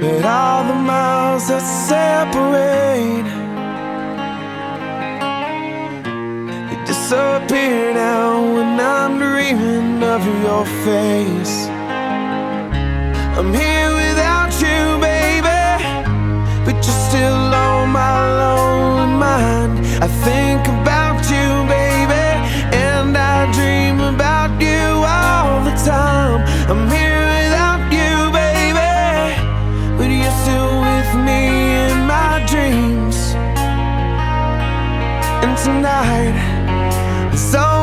But all the miles that separate They disappear now when I'm dreaming of your face. I'm here without you, baby But you're still on my tonight. So